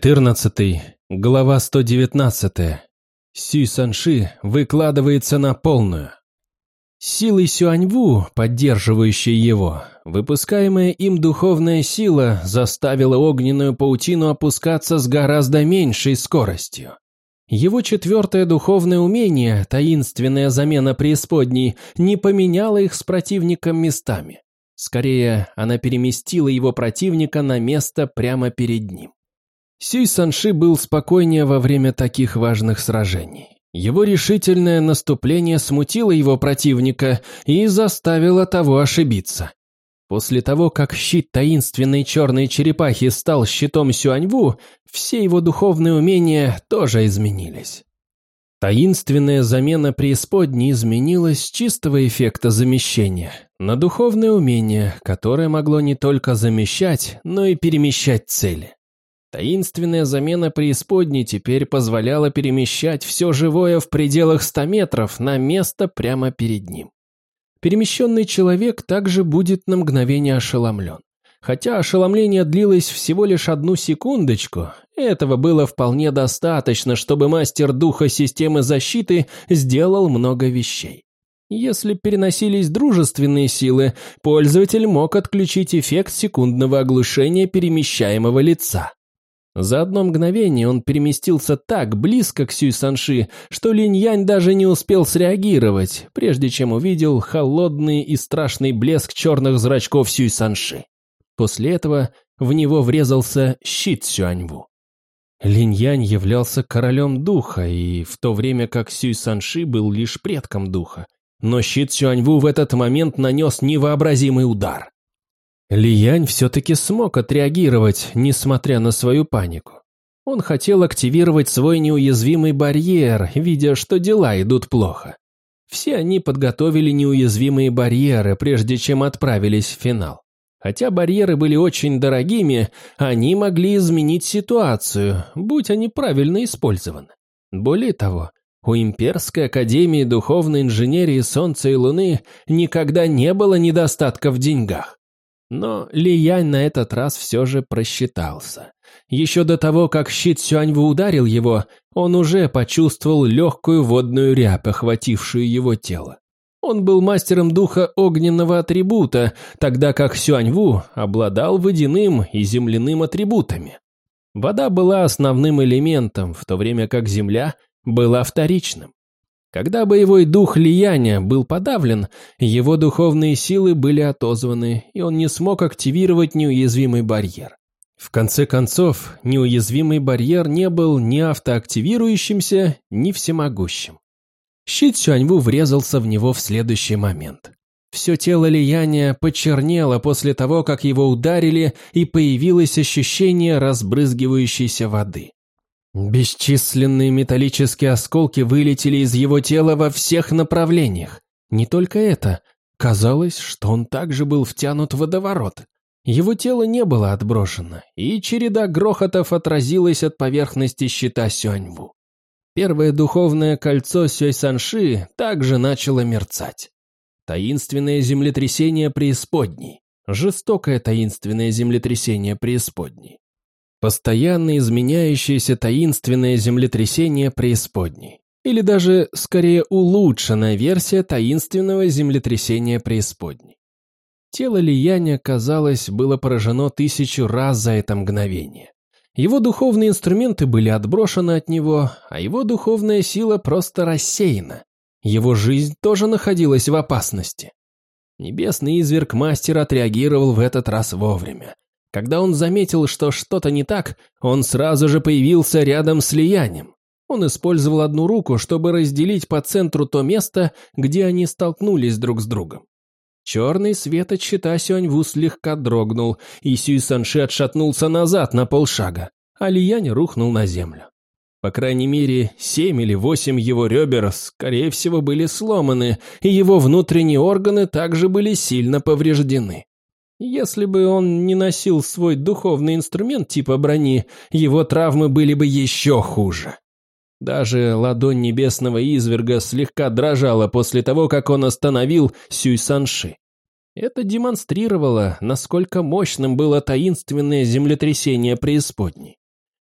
14. Глава 119. Сюй Санши выкладывается на полную. Силой Сюаньву, поддерживающей его, выпускаемая им духовная сила заставила огненную паутину опускаться с гораздо меньшей скоростью. Его четвертое духовное умение, таинственная замена преисподней, не поменяла их с противником местами. Скорее, она переместила его противника на место прямо перед ним. Сюй Санши был спокойнее во время таких важных сражений. Его решительное наступление смутило его противника и заставило того ошибиться. После того, как щит таинственной черной черепахи стал щитом Сюаньву, все его духовные умения тоже изменились. Таинственная замена преисподней изменилась с чистого эффекта замещения на духовное умение, которое могло не только замещать, но и перемещать цели. Таинственная замена преисподней теперь позволяла перемещать все живое в пределах 100 метров на место прямо перед ним. Перемещенный человек также будет на мгновение ошеломлен. Хотя ошеломление длилось всего лишь одну секундочку, этого было вполне достаточно, чтобы мастер духа системы защиты сделал много вещей. Если переносились дружественные силы, пользователь мог отключить эффект секундного оглушения перемещаемого лица. За одно мгновение он переместился так близко к Сюй Санши, что Линь Янь даже не успел среагировать, прежде чем увидел холодный и страшный блеск черных зрачков Сюй Санши. После этого в него врезался щит Сюаньву. Линь Янь являлся королем духа, и в то время как Сюй Санши был лишь предком духа. Но щит Сюаньву в этот момент нанес невообразимый удар. Лиянь все-таки смог отреагировать, несмотря на свою панику. Он хотел активировать свой неуязвимый барьер, видя, что дела идут плохо. Все они подготовили неуязвимые барьеры, прежде чем отправились в финал. Хотя барьеры были очень дорогими, они могли изменить ситуацию, будь они правильно использованы. Более того, у Имперской Академии Духовной Инженерии Солнца и Луны никогда не было недостатка в деньгах. Но Лиянь на этот раз все же просчитался. Еще до того, как щит Сюаньву ударил его, он уже почувствовал легкую водную рябь, охватившую его тело. Он был мастером духа огненного атрибута, тогда как Сюаньву обладал водяным и земляным атрибутами. Вода была основным элементом, в то время как земля была вторичным. Когда боевой дух Лияня был подавлен, его духовные силы были отозваны, и он не смог активировать неуязвимый барьер. В конце концов, неуязвимый барьер не был ни автоактивирующимся, ни всемогущим. Щит Сюаньву врезался в него в следующий момент. Все тело Лияния почернело после того, как его ударили, и появилось ощущение разбрызгивающейся воды. Бесчисленные металлические осколки вылетели из его тела во всех направлениях. Не только это. Казалось, что он также был втянут в водоворот. Его тело не было отброшено, и череда грохотов отразилась от поверхности щита Сюаньву. Первое духовное кольцо Сюй Санши также начало мерцать. Таинственное землетрясение преисподней. Жестокое таинственное землетрясение преисподней. Постоянно изменяющееся таинственное землетрясение преисподней. Или даже, скорее, улучшенная версия таинственного землетрясения преисподней. Тело Лияня, казалось, было поражено тысячу раз за это мгновение. Его духовные инструменты были отброшены от него, а его духовная сила просто рассеяна. Его жизнь тоже находилась в опасности. Небесный изверг мастер отреагировал в этот раз вовремя. Когда он заметил, что что-то не так, он сразу же появился рядом с Лиянием. Он использовал одну руку, чтобы разделить по центру то место, где они столкнулись друг с другом. Черный свет от щита Сюаньву слегка дрогнул, и Сюй Санши отшатнулся назад на полшага, а Лиянь рухнул на землю. По крайней мере, семь или восемь его ребер, скорее всего, были сломаны, и его внутренние органы также были сильно повреждены. Если бы он не носил свой духовный инструмент типа брони, его травмы были бы еще хуже. Даже ладонь небесного изверга слегка дрожала после того, как он остановил Сюй Санши. Это демонстрировало, насколько мощным было таинственное землетрясение преисподней.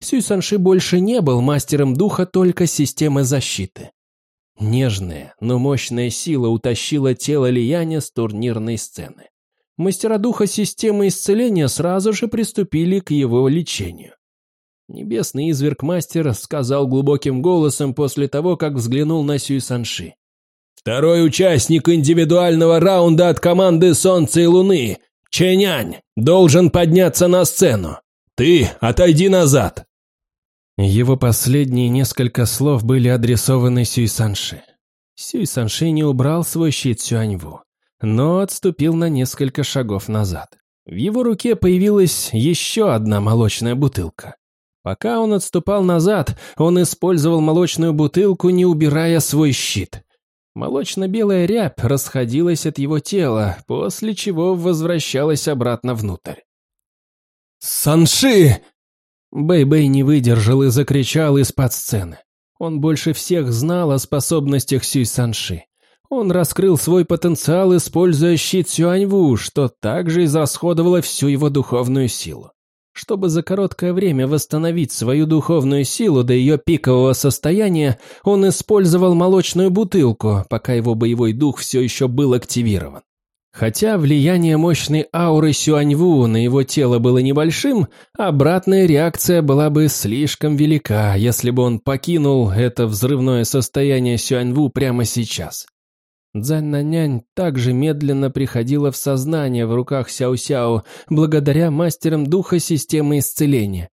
Сюй Санши больше не был мастером духа только системы защиты. Нежная, но мощная сила утащила тело Лияня с турнирной сцены. Мастера духа системы исцеления сразу же приступили к его лечению. Небесный изверг-мастер сказал глубоким голосом после того, как взглянул на Сюй Санши. «Второй участник индивидуального раунда от команды Солнца и Луны, Ченянь, должен подняться на сцену. Ты отойди назад!» Его последние несколько слов были адресованы Сюй Санши. Сюй Санши не убрал свой щит Сюаньву, но отступил на несколько шагов назад. В его руке появилась еще одна молочная бутылка. Пока он отступал назад, он использовал молочную бутылку, не убирая свой щит. Молочно-белая рябь расходилась от его тела, после чего возвращалась обратно внутрь. «Санши!» Бэй-Бэй не выдержал и закричал из-под сцены. Он больше всех знал о способностях Сюй Санши. Он раскрыл свой потенциал, используя щит Сюаньву, что также израсходовало всю его духовную силу. Чтобы за короткое время восстановить свою духовную силу до ее пикового состояния, он использовал молочную бутылку, пока его боевой дух все еще был активирован. Хотя влияние мощной ауры Сюаньву на его тело было небольшим, обратная реакция была бы слишком велика, если бы он покинул это взрывное состояние Сюаньву прямо сейчас. Цзань-нанянь также медленно приходила в сознание в руках Сяо-Сяо благодаря мастерам духа системы исцеления.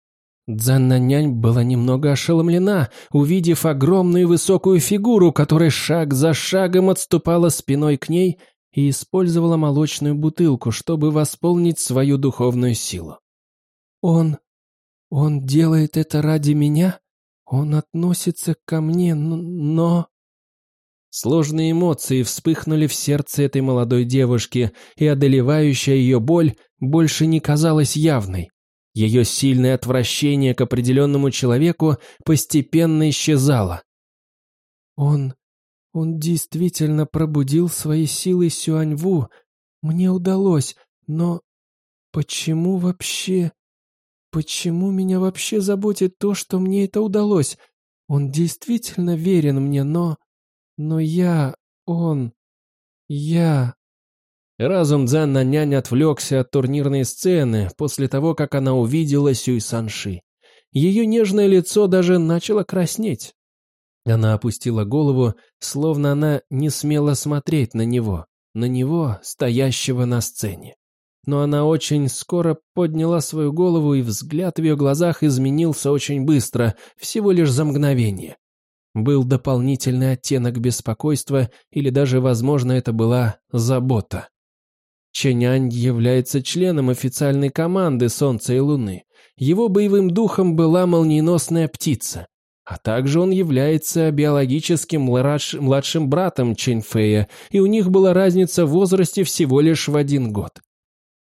Цзань-нанянь была немного ошеломлена, увидев огромную высокую фигуру, которая шаг за шагом отступала спиной к ней и использовала молочную бутылку, чтобы восполнить свою духовную силу. «Он... он делает это ради меня? Он относится ко мне, но...» Сложные эмоции вспыхнули в сердце этой молодой девушки, и одолевающая ее боль больше не казалась явной. Ее сильное отвращение к определенному человеку постепенно исчезало. «Он... он действительно пробудил свои силы Сюаньву. Мне удалось, но... почему вообще... Почему меня вообще заботит то, что мне это удалось? Он действительно верен мне, но... Но я... он... я... Разум Дзанна нянь отвлекся от турнирной сцены после того, как она увидела Сюй Санши. Ее нежное лицо даже начало краснеть. Она опустила голову, словно она не смела смотреть на него, на него, стоящего на сцене. Но она очень скоро подняла свою голову, и взгляд в ее глазах изменился очень быстро, всего лишь за мгновение. Был дополнительный оттенок беспокойства или даже, возможно, это была забота. Ченянь является членом официальной команды Солнца и Луны. Его боевым духом была молниеносная птица. А также он является биологическим младшим братом Чэньфэя, и у них была разница в возрасте всего лишь в один год.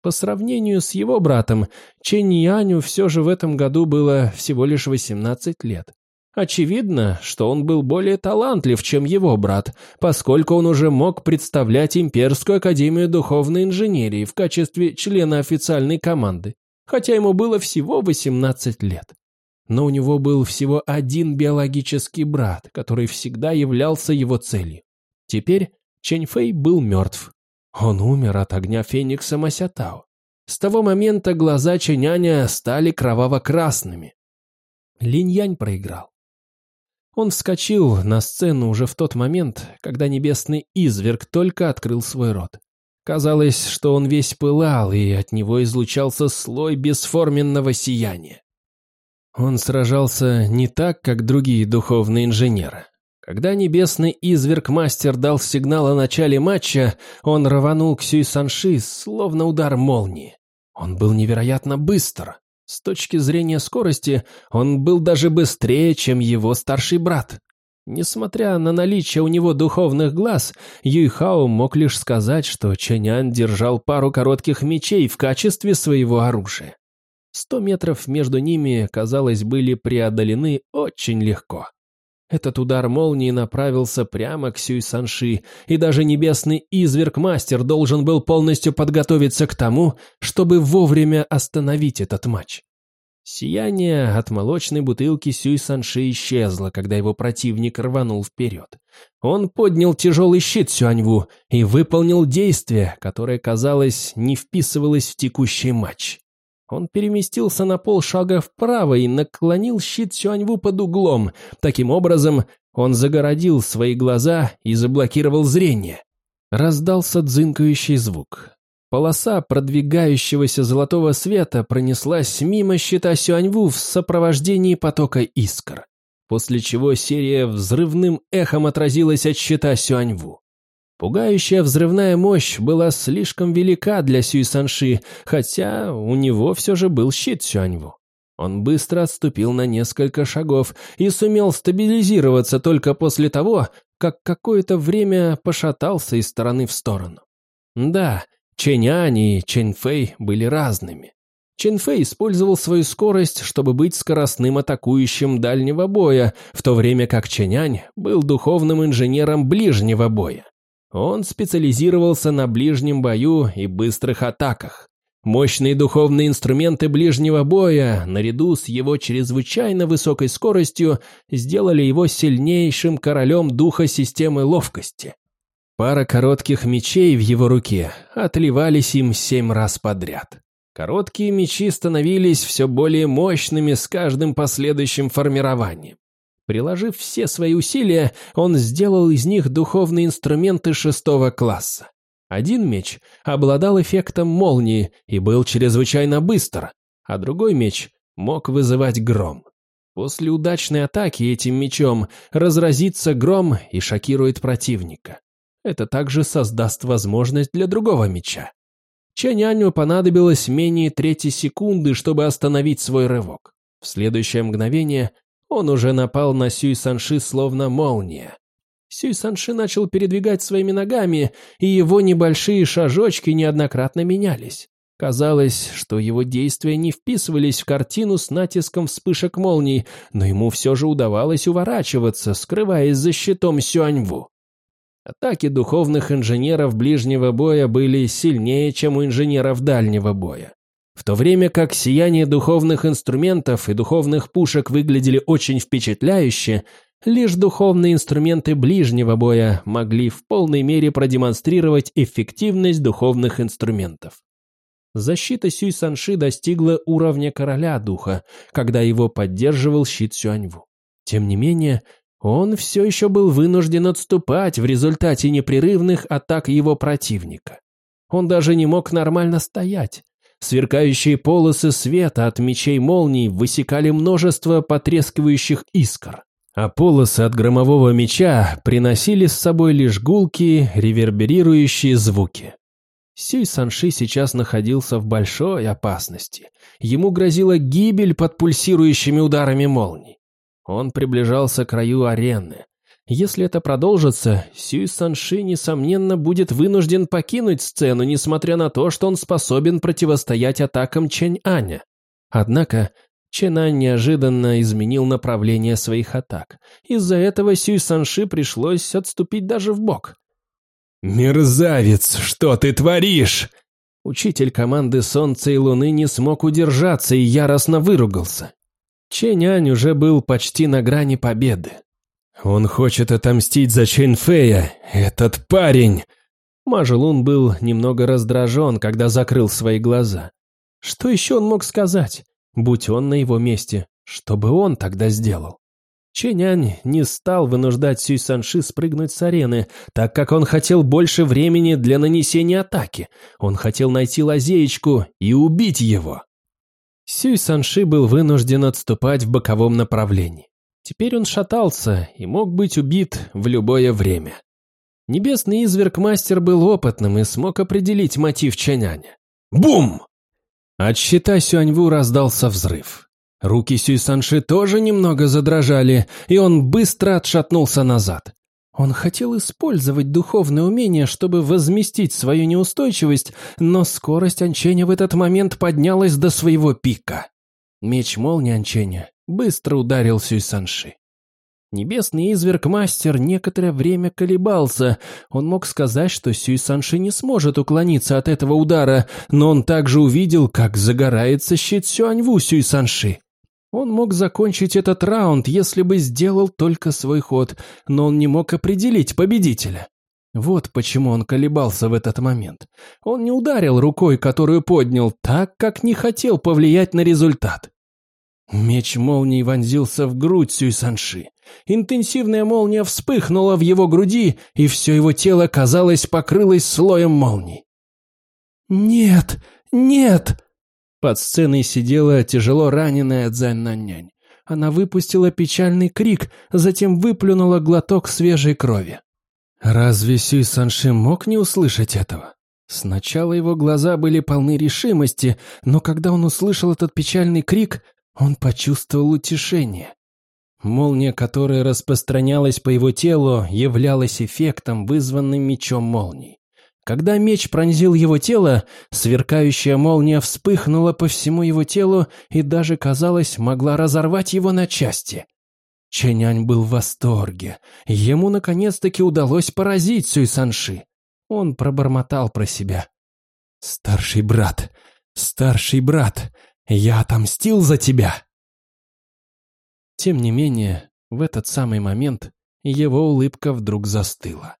По сравнению с его братом, Чэнь Яню все же в этом году было всего лишь 18 лет. Очевидно, что он был более талантлив, чем его брат, поскольку он уже мог представлять Имперскую Академию Духовной Инженерии в качестве члена официальной команды, хотя ему было всего 18 лет. Но у него был всего один биологический брат, который всегда являлся его целью. Теперь Чэнь Фэй был мертв. Он умер от огня Феникса Масятао. С того момента глаза Ченяня стали кроваво-красными. Линь-Янь проиграл. Он вскочил на сцену уже в тот момент, когда небесный изверг только открыл свой рот. Казалось, что он весь пылал, и от него излучался слой бесформенного сияния. Он сражался не так, как другие духовные инженеры. Когда небесный изверг-мастер дал сигнал о начале матча, он рванул к Сюй Санши, словно удар молнии. Он был невероятно быстр. С точки зрения скорости, он был даже быстрее, чем его старший брат. Несмотря на наличие у него духовных глаз, Юйхао мог лишь сказать, что Чэнян держал пару коротких мечей в качестве своего оружия. Сто метров между ними, казалось, были преодолены очень легко. Этот удар молнии направился прямо к Сюй Санши, и даже небесный изверг-мастер должен был полностью подготовиться к тому, чтобы вовремя остановить этот матч. Сияние от молочной бутылки Сюй Санши исчезло, когда его противник рванул вперед. Он поднял тяжелый щит Сюаньву и выполнил действие, которое, казалось, не вписывалось в текущий матч. Он переместился на полшага вправо и наклонил щит Сюаньву под углом. Таким образом, он загородил свои глаза и заблокировал зрение. Раздался дзынкающий звук. Полоса продвигающегося золотого света пронеслась мимо щита Сюаньву в сопровождении потока искр, после чего серия взрывным эхом отразилась от щита Сюаньву. Пугающая взрывная мощь была слишком велика для Сюй Санши, хотя у него все же был щит Сюаньву. Он быстро отступил на несколько шагов и сумел стабилизироваться только после того, как какое-то время пошатался из стороны в сторону. Да, Чэньань и Чэньфэй были разными. Чэньфэй использовал свою скорость, чтобы быть скоростным атакующим дальнего боя, в то время как Чэньань был духовным инженером ближнего боя. Он специализировался на ближнем бою и быстрых атаках. Мощные духовные инструменты ближнего боя, наряду с его чрезвычайно высокой скоростью, сделали его сильнейшим королем духа системы ловкости. Пара коротких мечей в его руке отливались им семь раз подряд. Короткие мечи становились все более мощными с каждым последующим формированием. Приложив все свои усилия, он сделал из них духовные инструменты шестого класса. Один меч обладал эффектом молнии и был чрезвычайно быстр, а другой меч мог вызывать гром. После удачной атаки этим мечом разразится гром и шокирует противника. Это также создаст возможность для другого меча. Чаняню понадобилось менее трети секунды, чтобы остановить свой рывок. В следующее мгновение он уже напал на Сюй Санши словно молния. Сюй Санши начал передвигать своими ногами, и его небольшие шажочки неоднократно менялись. Казалось, что его действия не вписывались в картину с натиском вспышек молний, но ему все же удавалось уворачиваться, скрываясь за щитом Сюаньву. Атаки духовных инженеров ближнего боя были сильнее, чем у инженеров дальнего боя. В то время как сияние духовных инструментов и духовных пушек выглядели очень впечатляюще, лишь духовные инструменты ближнего боя могли в полной мере продемонстрировать эффективность духовных инструментов. Защита Сюй Санши достигла уровня короля духа, когда его поддерживал щит Сюаньву. Тем не менее, он все еще был вынужден отступать в результате непрерывных атак его противника. Он даже не мог нормально стоять. Сверкающие полосы света от мечей молний высекали множество потрескивающих искр, а полосы от громового меча приносили с собой лишь гулкие, реверберирующие звуки. Сюй Санши сейчас находился в большой опасности. Ему грозила гибель под пульсирующими ударами молний. Он приближался к краю арены. Если это продолжится, Сюй Санши, несомненно, будет вынужден покинуть сцену, несмотря на то, что он способен противостоять атакам Чэнь Аня. Однако Чэнь Ань неожиданно изменил направление своих атак. Из-за этого Сюй Санши пришлось отступить даже в бок. «Мерзавец, что ты творишь?» Учитель команды Солнца и Луны не смог удержаться и яростно выругался. Чэнь уже был почти на грани победы. «Он хочет отомстить за Чэнь Фэя, этот парень!» Мажелун был немного раздражен, когда закрыл свои глаза. Что еще он мог сказать? Будь он на его месте, что бы он тогда сделал? Ченянь не стал вынуждать Сюй Санши спрыгнуть с арены, так как он хотел больше времени для нанесения атаки. Он хотел найти лазеечку и убить его. Сюй Санши был вынужден отступать в боковом направлении. Теперь он шатался и мог быть убит в любое время. Небесный изверг-мастер был опытным и смог определить мотив Чаняня. Бум! От щита Сюаньву раздался взрыв. Руки Сюй Санши тоже немного задрожали, и он быстро отшатнулся назад. Он хотел использовать духовное умение, чтобы возместить свою неустойчивость, но скорость Анченя в этот момент поднялась до своего пика. Меч молнии Анченя быстро ударил Сюй Санши. Небесный изверг-мастер некоторое время колебался. Он мог сказать, что Сюй Санши не сможет уклониться от этого удара, но он также увидел, как загорается щит Сюаньву Сюй Санши. Он мог закончить этот раунд, если бы сделал только свой ход, но он не мог определить победителя. Вот почему он колебался в этот момент. Он не ударил рукой, которую поднял, так как не хотел повлиять на результат. Меч молнии вонзился в грудь Сюй Санши. Интенсивная молния вспыхнула в его груди, и все его тело, казалось, покрылось слоем молний. «Нет! Нет!» Под сценой сидела тяжело раненая Цзань Наннянь. Она выпустила печальный крик, затем выплюнула глоток свежей крови. Разве Сюй Санши мог не услышать этого? Сначала его глаза были полны решимости, но когда он услышал этот печальный крик, он почувствовал утешение. Молния, которая распространялась по его телу, являлась эффектом, вызванным мечом молний. Когда меч пронзил его тело, сверкающая молния вспыхнула по всему его телу и даже, казалось, могла разорвать его на части. Чэнянь был в восторге. Ему наконец-таки удалось поразить Сюй Санши. Он пробормотал про себя. «Старший брат, старший брат, я отомстил за тебя!» Тем не менее, в этот самый момент его улыбка вдруг застыла.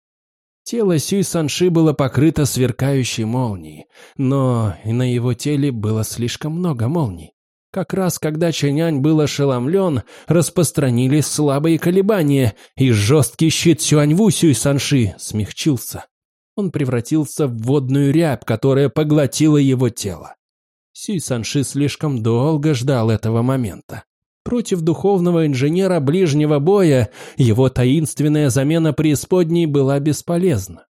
Тело Сюй Санши было покрыто сверкающей молнией, но на его теле было слишком много молний. Как раз когда Чэнянь был ошеломлен, распространились слабые колебания, и жесткий щит Сюаньву Сюй Санши смягчился. Он превратился в водную рябь, которая поглотила его тело. Сюй Санши слишком долго ждал этого момента. Против духовного инженера ближнего боя его таинственная замена преисподней была бесполезна.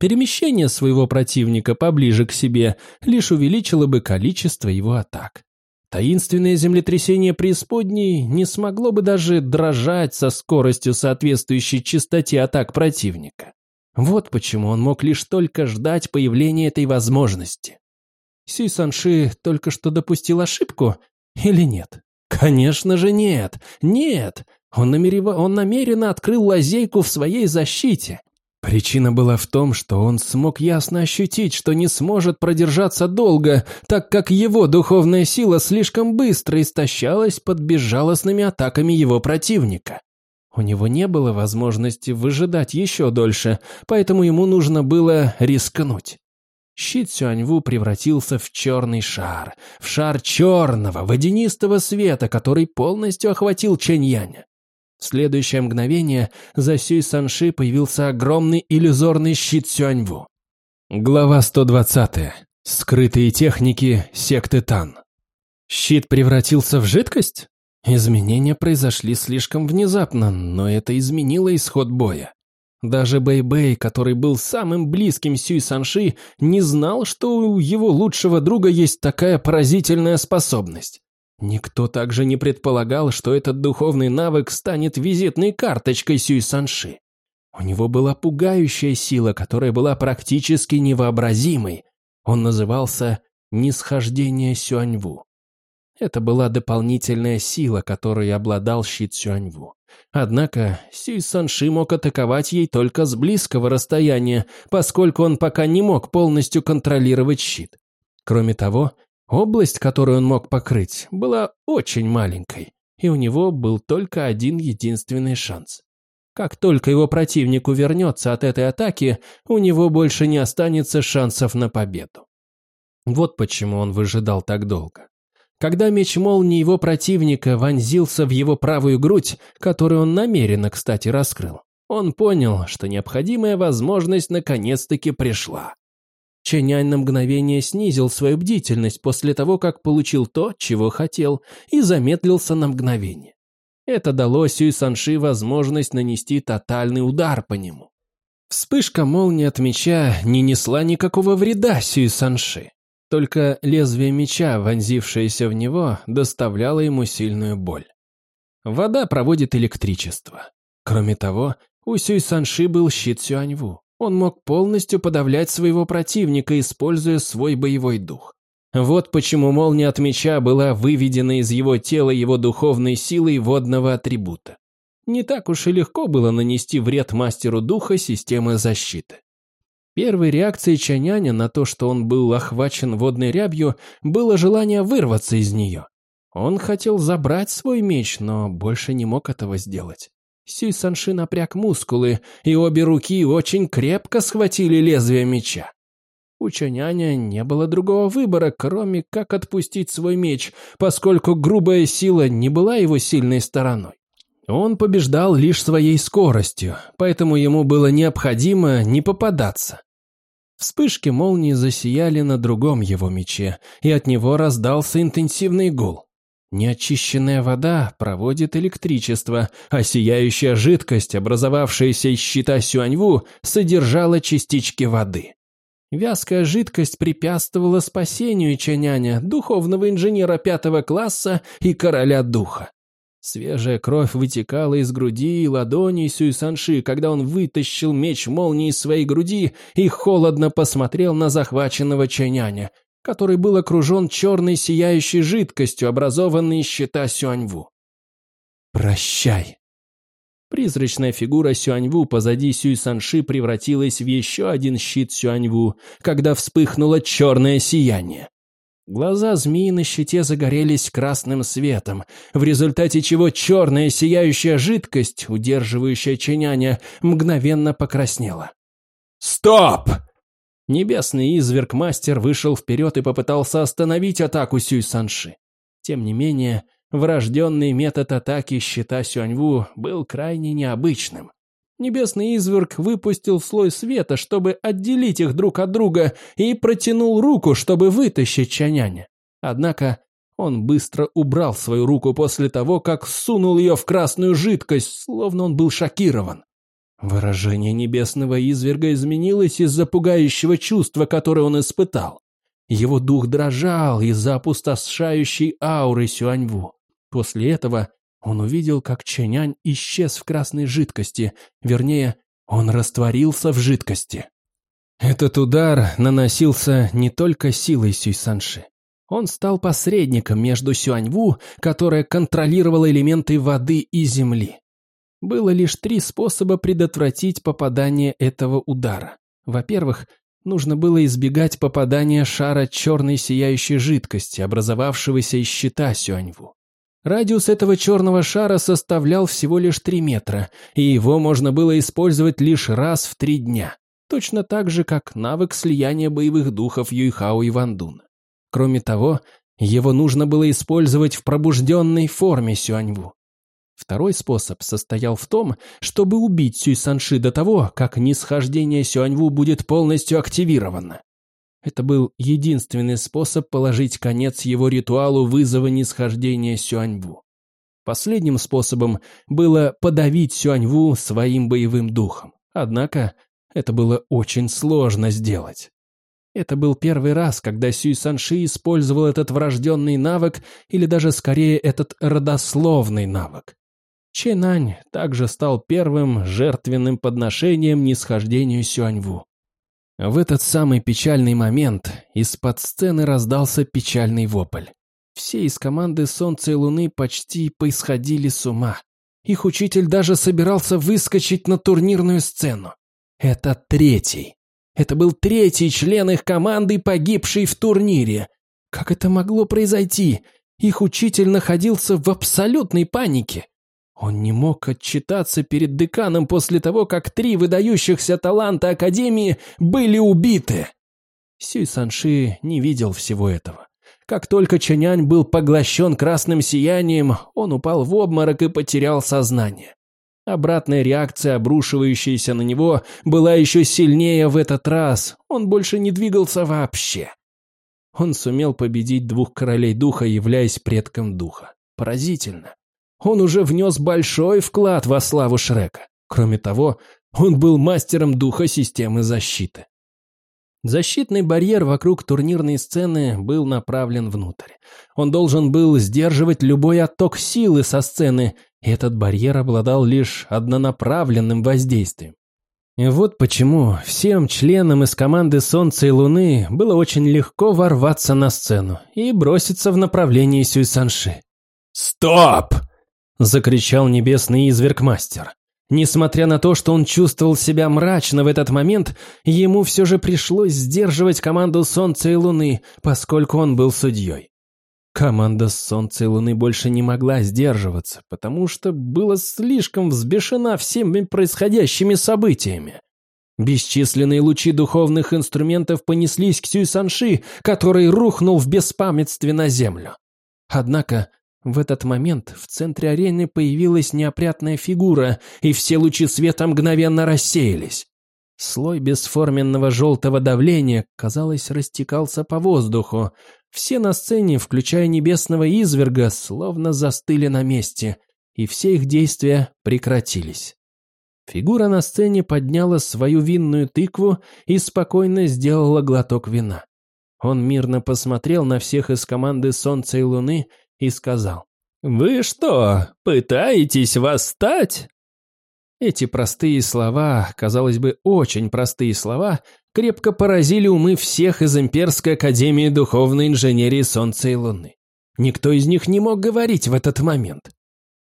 Перемещение своего противника поближе к себе лишь увеличило бы количество его атак. Таинственное землетрясение преисподней не смогло бы даже дрожать со скоростью, соответствующей частоте атак противника. Вот почему он мог лишь только ждать появления этой возможности. Сюй Санши только что допустил ошибку или нет? Конечно же нет. Нет. Он, намерев... он намеренно открыл лазейку в своей защите. Причина была в том, что он смог ясно ощутить, что не сможет продержаться долго, так как его духовная сила слишком быстро истощалась под безжалостными атаками его противника. У него не было возможности выжидать еще дольше, поэтому ему нужно было рискнуть. Щит Сюаньву превратился в черный шар, в шар черного, водянистого света, который полностью охватил Чэньяня. В следующее мгновение за Сюй Санши появился огромный иллюзорный щит Сюаньву. Глава 120. Скрытые техники секты Тан. Щит превратился в жидкость? Изменения произошли слишком внезапно, но это изменило исход боя. Даже Бэй-Бэй, который был самым близким Сюй Санши, не знал, что у его лучшего друга есть такая поразительная способность. Никто также не предполагал, что этот духовный навык станет визитной карточкой Сюй Санши. У него была пугающая сила, которая была практически невообразимой. Он назывался «Нисхождение Сюаньву». Это была дополнительная сила, которой обладал щит Сюаньву. Однако Сюй Санши мог атаковать ей только с близкого расстояния, поскольку он пока не мог полностью контролировать щит. Кроме того, область, которую он мог покрыть, была очень маленькой, и у него был только один единственный шанс. Как только его противник увернется от этой атаки, у него больше не останется шансов на победу. Вот почему он выжидал так долго. Когда меч молнии его противника вонзился в его правую грудь, которую он намеренно, кстати, раскрыл, он понял, что необходимая возможность наконец-таки пришла. Ченянь на мгновение снизил свою бдительность после того, как получил то, чего хотел, и замедлился на мгновение. Это дало Сюй Санши возможность нанести тотальный удар по нему. Вспышка молнии от меча не несла никакого вреда Сюй Санши. Только лезвие меча, вонзившееся в него, доставляло ему сильную боль. Вода проводит электричество. Кроме того, у Сюй Санши был щит Сюаньву. Он мог полностью подавлять своего противника, используя свой боевой дух. Вот почему молния от меча была выведена из его тела его духовной силой водного атрибута. Не так уж и легко было нанести вред мастеру духа системы защиты. Первой реакцией Чаняня на то, что он был охвачен водной рябью, было желание вырваться из нее. Он хотел забрать свой меч, но больше не мог этого сделать. Сюй Санши напряг мускулы, и обе руки очень крепко схватили лезвие меча. У Чаняня не было другого выбора, кроме как отпустить свой меч, поскольку грубая сила не была его сильной стороной. Он побеждал лишь своей скоростью, поэтому ему было необходимо не попадаться. Вспышки молнии засияли на другом его мече, и от него раздался интенсивный гул. Неочищенная вода проводит электричество, а сияющая жидкость, образовавшаяся из щита Сюаньву, содержала частички воды. Вязкая жидкость препятствовала спасению Чаняня, духовного инженера пятого класса и короля духа. Свежая кровь вытекала из груди и ладоней Сюйсанши, когда он вытащил меч молнии из своей груди и холодно посмотрел на захваченного Чаняня, который был окружен черной сияющей жидкостью, образованной из щита Сюаньву. «Прощай!» Призрачная фигура Сюаньву позади Сюйсанши превратилась в еще один щит Сюаньву, когда вспыхнуло черное сияние. Глаза змеи на щите загорелись красным светом, в результате чего черная сияющая жидкость, удерживающая чиняня, мгновенно покраснела. «Стоп!» Небесный изверг-мастер вышел вперед и попытался остановить атаку Сюй Санши. Тем не менее, врожденный метод атаки щита Сюаньву был крайне необычным. Небесный изверг выпустил слой света, чтобы отделить их друг от друга, и протянул руку, чтобы вытащить Чаняня. Однако он быстро убрал свою руку после того, как сунул ее в красную жидкость, словно он был шокирован. Выражение небесного изверга изменилось из-за пугающего чувства, которое он испытал. Его дух дрожал из-за опустошающей ауры Сюаньву. После этого он увидел, как Чэнянь исчез в красной жидкости, вернее, он растворился в жидкости. Этот удар наносился не только силой Сюйсанши. Он стал посредником между Сюаньву, которая контролировала элементы воды и земли. Было лишь три способа предотвратить попадание этого удара. Во-первых, нужно было избегать попадания шара черной сияющей жидкости, образовавшегося из щита Сюаньву. Радиус этого черного шара составлял всего лишь 3 метра, и его можно было использовать лишь раз в три дня, точно так же, как навык слияния боевых духов Юйхао и Вандуна. Кроме того, его нужно было использовать в пробужденной форме Сюаньву. Второй способ состоял в том, чтобы убить Сюй Санши до того, как нисхождение Сюаньву будет полностью активировано. Это был единственный способ положить конец его ритуалу вызова нисхождения Сюаньву. Последним способом было подавить Сюаньву своим боевым духом. Однако это было очень сложно сделать. Это был первый раз, когда Сюй Санши использовал этот врожденный навык, или даже скорее этот родословный навык. Ченань также стал первым жертвенным подношением нисхождению Сюаньву. В этот самый печальный момент из-под сцены раздался печальный вопль. Все из команды Солнца и Луны почти поисходили с ума. Их учитель даже собирался выскочить на турнирную сцену. Это третий. Это был третий член их команды, погибший в турнире. Как это могло произойти? Их учитель находился в абсолютной панике. Он не мог отчитаться перед деканом после того, как три выдающихся таланта Академии были убиты. Сюй Санши не видел всего этого. Как только Чанянь был поглощен красным сиянием, он упал в обморок и потерял сознание. Обратная реакция, обрушивающаяся на него, была еще сильнее в этот раз. Он больше не двигался вообще. Он сумел победить двух королей духа, являясь предком духа. Поразительно. Он уже внес большой вклад во славу Шрека. Кроме того, он был мастером духа системы защиты. Защитный барьер вокруг турнирной сцены был направлен внутрь. Он должен был сдерживать любой отток силы со сцены, и этот барьер обладал лишь однонаправленным воздействием. И вот почему всем членам из команды Солнца и Луны было очень легко ворваться на сцену и броситься в направлении Сюйсанши. «Стоп!» Закричал небесный изверг-мастер. Несмотря на то, что он чувствовал себя мрачно в этот момент, ему все же пришлось сдерживать команду Солнца и Луны, поскольку он был судьей. Команда Солнца и Луны больше не могла сдерживаться, потому что была слишком взбешена всеми происходящими событиями. Бесчисленные лучи духовных инструментов понеслись к Сюй Санши, который рухнул в беспамятстве на землю. Однако в этот момент в центре арены появилась неопрятная фигура, и все лучи света мгновенно рассеялись. Слой бесформенного желтого давления, казалось, растекался по воздуху. Все на сцене, включая небесного изверга, словно застыли на месте, и все их действия прекратились. Фигура на сцене подняла свою винную тыкву и спокойно сделала глоток вина. Он мирно посмотрел на всех из команды Солнца и Луны и сказал, «Вы что, пытаетесь восстать?» Эти простые слова, казалось бы, очень простые слова, крепко поразили умы всех из Имперской Академии Духовной Инженерии Солнца и Луны. Никто из них не мог говорить в этот момент.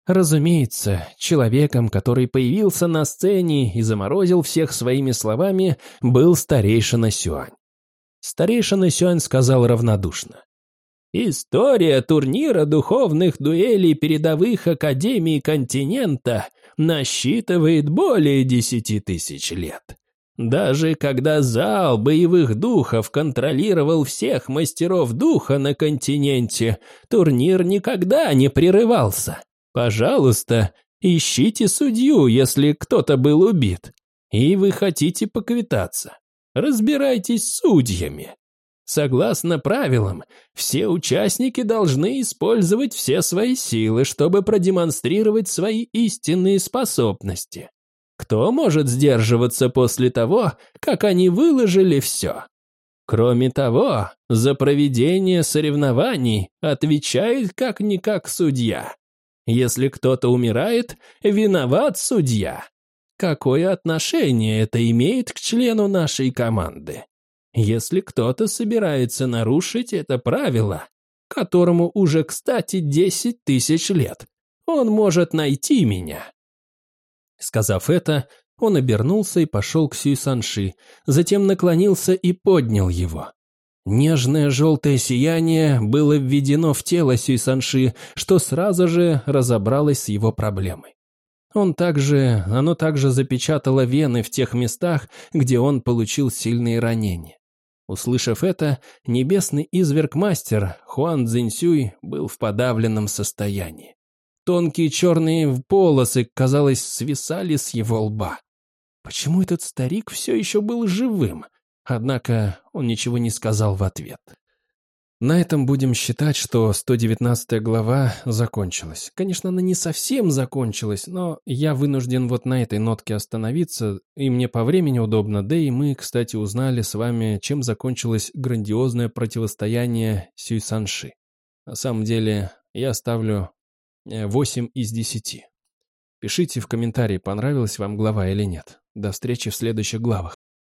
Разумеется, человеком, который появился на сцене и заморозил всех своими словами, был старейшина Сюань. Старейшина Сюань сказал равнодушно. История турнира духовных дуэлей передовых академий континента насчитывает более десяти тысяч лет. Даже когда зал боевых духов контролировал всех мастеров духа на континенте, турнир никогда не прерывался. Пожалуйста, ищите судью, если кто-то был убит, и вы хотите поквитаться. Разбирайтесь с судьями. Согласно правилам, все участники должны использовать все свои силы, чтобы продемонстрировать свои истинные способности. Кто может сдерживаться после того, как они выложили все? Кроме того, за проведение соревнований отвечает как-никак судья. Если кто-то умирает, виноват судья. Какое отношение это имеет к члену нашей команды? Если кто-то собирается нарушить это правило, которому уже, кстати, десять тысяч лет, он может найти меня. Сказав это, он обернулся и пошел к Сюй Санши, затем наклонился и поднял его. Нежное желтое сияние было введено в тело Сюй Санши, что сразу же разобралось с его проблемой. Он также, оно также запечатало вены в тех местах, где он получил сильные ранения. Услышав это, небесный изверг-мастер Хуан Цзиньсюй был в подавленном состоянии. Тонкие черные полосы, казалось, свисали с его лба. Почему этот старик все еще был живым? Однако он ничего не сказал в ответ. На этом будем считать, что 119 глава закончилась. Конечно, она не совсем закончилась, но я вынужден вот на этой нотке остановиться, и мне по времени удобно, да и мы, кстати, узнали с вами, чем закончилось грандиозное противостояние Сюй Санши. На самом деле, я ставлю 8 э, из 10. Пишите в комментарии, понравилась вам глава или нет. До встречи в следующих главах.